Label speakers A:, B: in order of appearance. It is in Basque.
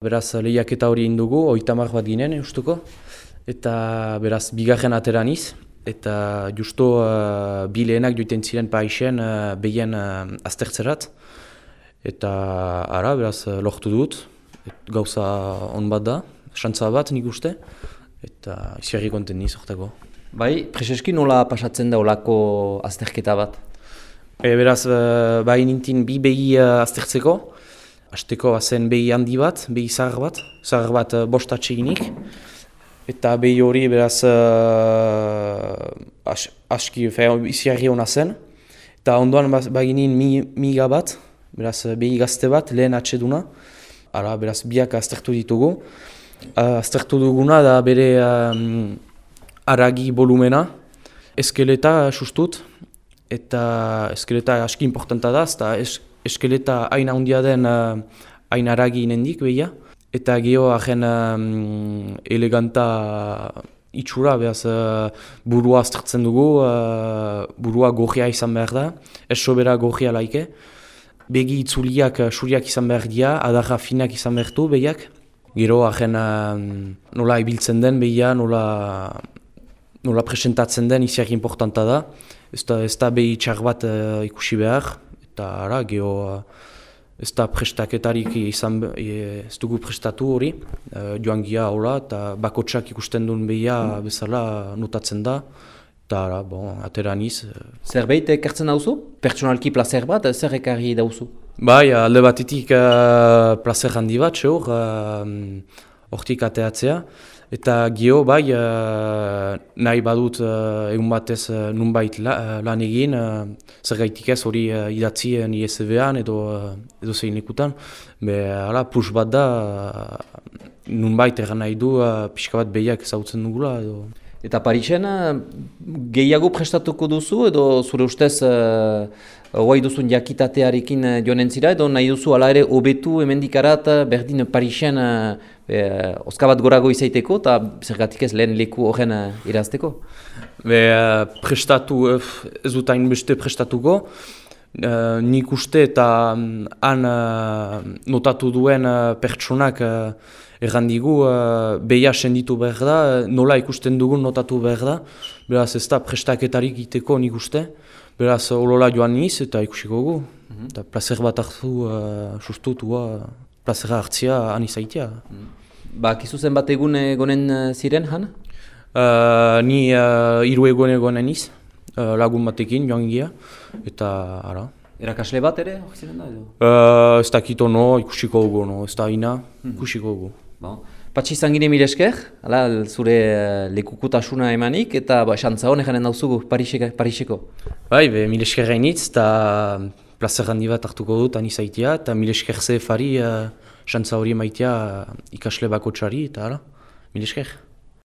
A: Beraz, lehiaketa hori indugu, oitamak bat ginen, justuko. Eta beraz, bigarren ateran iz. Eta justo uh, bi lehenak joiten ziren paixen uh, behien uh, aztertzerat. Eta ara, beraz, lohtu dut. Et, gauza on bat da, xantza bat nik uste. Eta izierri konten niz, ortako.
B: Bai, Prezeski nola pasatzen da olako azterketa bat?
A: E, beraz, uh, bai nintin bi behi uh, aztertzeko. Azteko zen behi handi bat, behi zahar bat, zahar bat uh, bost atseginik. Eta behi hori beraz uh, as, aski iziarri hona zen. Eta ondoan baginin mi, miga bat, beraz behi gazte bat, lehen atseduna. Ara, beraz biak aztertu ditugu. Uh, aztertu duguna da bere um, aragi volumena, eskeleta sustut. Eta eskeleta aski importanta da, eta es, eskeleta hain handia den uh, hain aragi inendik behia. Eta geho ahen um, eleganta itxura, behaz uh, burua aztertzen dugu, uh, burua gorria izan behar da, ez sobera gorria laike. Begi itzuliak uh, suriak izan behar dira, adarra finak izan behar du behiak. Gero ahen nola ibiltzen den behia, nola, nola presentatzen den iziak importanta da. Ez da, ez da behi txar bat ikusi behar, eta ara, geho ez da prestaketarik izan, e, ez dugu prestatu hori, e, joan gia hola, eta bakotsak ikusten duen behia bezala notatzen da, eta ara, bon, atera niz.
B: E. Zerbait ekartzen dauzu? Pertsonalki placer bat, zer ekarri dauzu?
A: Bai, alde batetik uh, placer handi bat, seur, hortik ateatzea. Eta gio, bai, uh, nahi badut uh, egun batez uh, nunbait la, lan egin, uh, zer gaitik ez hori uh, idatzi uh, ISB-an edo, uh, edo zein ikutan. Be, ala, plus bat da, uh, nunbait egan nahi du, uh, pixka bat behiak ezautzen dugula. Edo.
B: Eta Parisen, gehiago prestatuko duzu edo zure ustez Hoi duzun jakitatearekin joan entzira edo nahi duzu ala ere hobetu emendikarat berdin Parisen e, oskabat gorago izaiteko eta zergatik ez lehen leku horren irazteko?
A: Be, prestatu, ez dut hain beste prestatuko. Uh, nik uste eta han uh, notatu duen uh, pertsonak uh, errandigu uh, behia senditu behar da, nola ikusten dugun notatu behar da. Beraz ez da prestaketarik iteko nik uste. Beraz, olola joan niz eta ikusiko gu. Mm -hmm. Eta placer bat hartu, uh, sustutua, plazera hartzia han izaitia. Mm.
B: Ba, kizu zen bat egun egonen ziren, han?
A: Uh, ni uh, iru egon egonen uh, lagun batekin joan gira, eta ara.
B: Erakasle bat ere, hori ziren da edo?
A: Uh, ez dakit ono, ikusiko gu, no, ez da ina, mm -hmm. ikusiko gu.
B: Bon. Patsi izan gine mire esker, ala, zure uh, lekukutasuna emanik, eta ba, xantza honek janen dauzugu Pariseko.
A: Bai, be, mire esker gainitz, eta plazer handi bat hartuko dut, anizaitia, eta mire esker ze fari, uh, hori maitea uh, ikasle bako txari, eta ala, mire esker.